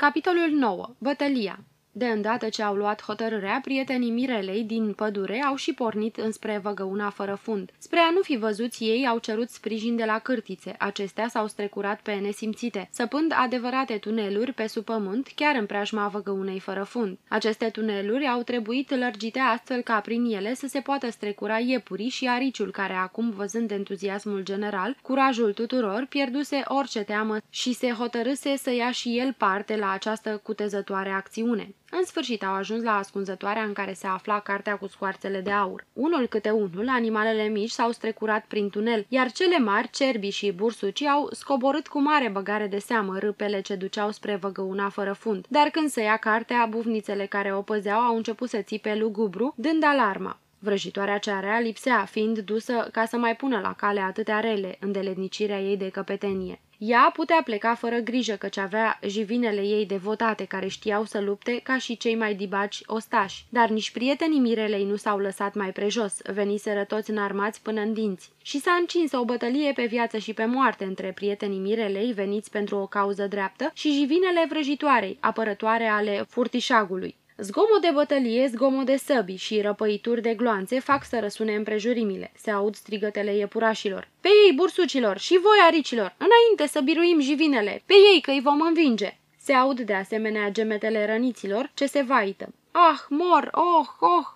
Capitolul 9. Bătălia de îndată ce au luat hotărârea, prietenii Mirelei din pădure au și pornit înspre văgăuna fără fund. Spre a nu fi văzuți ei, au cerut sprijin de la cârtițe. Acestea s-au strecurat pe nesimțite, săpând adevărate tuneluri pe sub pământ, chiar în preajma văgăunei fără fund. Aceste tuneluri au trebuit lărgite astfel ca prin ele să se poată strecura iepurii și ariciul care acum, văzând entuziasmul general, curajul tuturor, pierduse orice teamă și se hotărâse să ia și el parte la această cutezătoare acțiune. În sfârșit au ajuns la ascunzătoarea în care se afla cartea cu scoarțele de aur. Unul câte unul, animalele mici s-au strecurat prin tunel, iar cele mari, cerbii și bursucii, au scoborât cu mare băgare de seamă râpele ce duceau spre văgăuna fără fund. Dar când se ia cartea, bufnițele care o păzeau au început să țipe lugubru, dând alarma. Vrăjitoarea cea rea lipsea, fiind dusă ca să mai pună la cale atâtea rele, îndeletnicirea ei de căpetenie. Ea putea pleca fără grijă căci avea jivinele ei devotate care știau să lupte ca și cei mai dibaci ostași. Dar nici prietenii Mirelei nu s-au lăsat mai prejos, veniseră toți înarmați până în dinți. Și s-a încins o bătălie pe viață și pe moarte între prietenii Mirelei veniți pentru o cauză dreaptă și jivinele vrăjitoarei, apărătoare ale furtișagului. Zgomot de bătălie, zgomot de săbi și răpăituri de gloanțe fac să răsune împrejurimile. Se aud strigătele iepurașilor. Pe ei, bursucilor, și voi, aricilor, înainte să biruim jivinele, pe ei că îi vom învinge. Se aud de asemenea gemetele răniților ce se vaită. Ah, mor, oh, oh,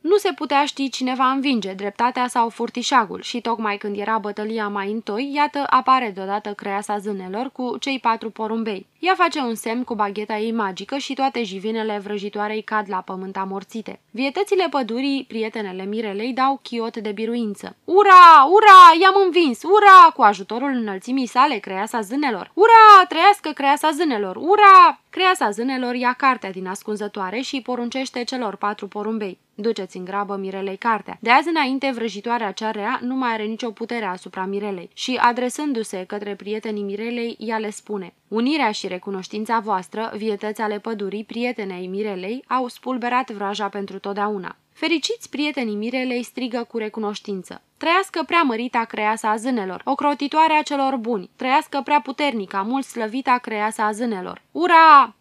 nu se putea ști cine va învinge, dreptatea sau furtișagul, și tocmai când era bătălia mai întoi, iată apare deodată creasa zânelor cu cei patru porumbei. Ea face un semn cu bagheta ei magică și toate jivinele vrăjitoarei cad la pământ amorțite. Vietățile pădurii, prietenele Mirelei, dau chiot de biruință. Ura! Ura! I-am învins! Ura! Cu ajutorul înălțimii sale, creasa zânelor. Ura! Trăiască creasa zânelor! Ura! Creasa zânelor ia cartea din ascunzătoare și poruncește celor patru porumbei. Duceți în grabă Mirelei cartea. De azi înainte, vrăjitoarea cea rea nu mai are nicio putere asupra Mirelei și, adresându-se către prietenii Mirelei, ea le spune Unirea și recunoștința voastră, vietăți ale pădurii, prietenei Mirelei, au spulberat vraja pentru totdeauna. Fericiți prietenii Mirelei strigă cu recunoștință. Trăiască prea mărita creasa a zânelor, ocrotitoarea celor buni, trăiască prea puternica, mult slăvita creasa a zânelor. Ura!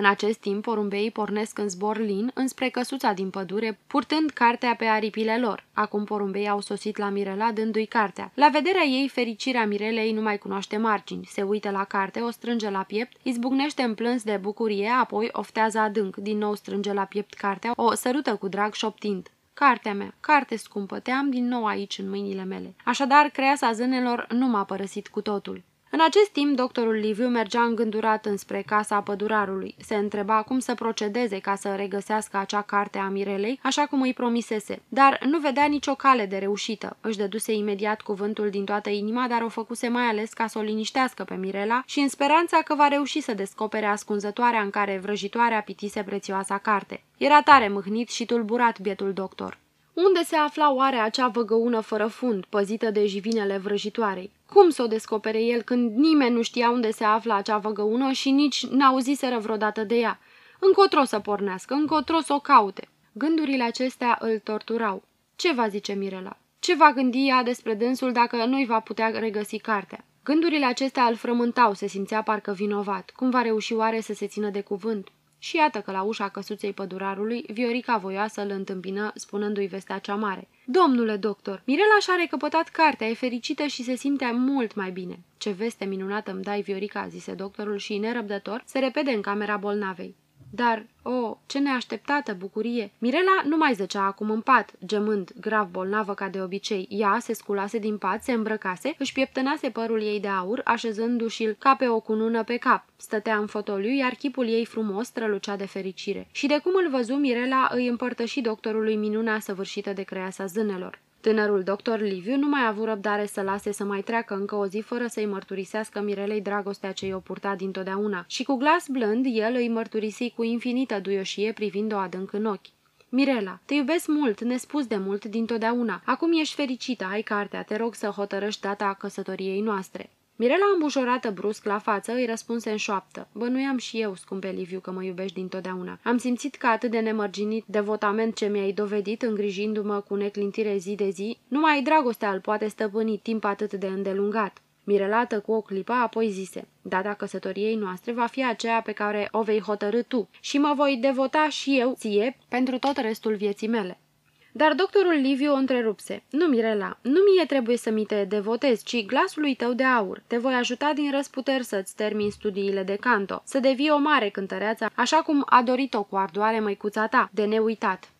În acest timp, porumbeii pornesc în zbor lin înspre căsuța din pădure, purtând cartea pe aripile lor. Acum porumbeii au sosit la Mirela, dându-i cartea. La vederea ei, fericirea Mirelei nu mai cunoaște margini. Se uită la carte, o strânge la piept, izbucnește în plâns de bucurie, apoi oftează adânc, din nou strânge la piept cartea, o sărută cu drag șoptind. Cartea mea, carte scumpă, te am din nou aici în mâinile mele. Așadar, creasa zânelor nu m-a părăsit cu totul. În acest timp, doctorul Liviu mergea îngândurat înspre casa pădurarului. Se întreba cum să procedeze ca să regăsească acea carte a Mirelei, așa cum îi promisese. Dar nu vedea nicio cale de reușită. Își dăduse imediat cuvântul din toată inima, dar o făcuse mai ales ca să o liniștească pe Mirela și în speranța că va reuși să descopere ascunzătoarea în care vrăjitoarea pitise prețioasa carte. Era tare mâhnit și tulburat bietul doctor. Unde se afla oare acea văgăună fără fund, păzită de jivinele vrăjitoarei? Cum să o descopere el când nimeni nu știa unde se află acea văgăună și nici n-auziseră vreodată de ea? Încotro să pornească, încotro să o caute. Gândurile acestea îl torturau. Ce va zice Mirela? Ce va gândi ea despre dânsul dacă nu-i va putea regăsi cartea? Gândurile acestea îl frământau, se simțea parcă vinovat. Cum va reuși oare să se țină de cuvânt? Și iată că la ușa căsuței pădurarului, Viorica voioasă îl întâmpină, spunându-i vestea cea mare. Domnule doctor, Mirela și-a recăpătat cartea, e fericită și se simte mult mai bine. Ce veste minunată îmi dai, Viorica, zise doctorul și, nerăbdător, se repede în camera bolnavei. Dar, o, oh, ce neașteptată bucurie! Mirela nu mai zăcea acum în pat, gemând, grav bolnavă ca de obicei. Ea se sculase din pat, se îmbrăcase, își pieptănase părul ei de aur, așezându-și-l ca pe o cunună pe cap. Stătea în fotoliu, iar chipul ei frumos strălucea de fericire. Și de cum îl văzu, Mirela îi împărtăși doctorului minunea săvârșită de creasa zânelor. Tânărul doctor Liviu nu mai a avut răbdare să lase să mai treacă încă o zi fără să-i mărturisească Mirelei dragostea ce i-o purta dintotdeauna și cu glas blând el îi mărturisi cu infinită duioșie privind-o adânc în ochi. Mirela, te iubesc mult, nespus de mult, dintotdeauna. Acum ești fericită, ai cartea, te rog să hotărăști data căsătoriei noastre. Mirela, îmbușorată brusc la față, îi răspunse în șoaptă. Bănuiam și eu, scumpe Liviu, că mă iubești dintotdeauna. Am simțit că atât de nemărginit devotament ce mi-ai dovedit, îngrijindu-mă cu neclintire zi de zi, numai dragostea îl poate stăpâni timp atât de îndelungat. Mirelată cu o clipă, apoi zise, data căsătoriei noastre va fi aceea pe care o vei hotărâ tu și mă voi devota și eu ție pentru tot restul vieții mele. Dar doctorul Liviu o întrerupse. Nu, Mirela, nu mie trebuie să mi te devotezi, ci glasului tău de aur. Te voi ajuta din răsputeri să-ți termini studiile de canto, să devii o mare cântăreață, așa cum a dorit-o cu ardoare măicuța ta, de neuitat.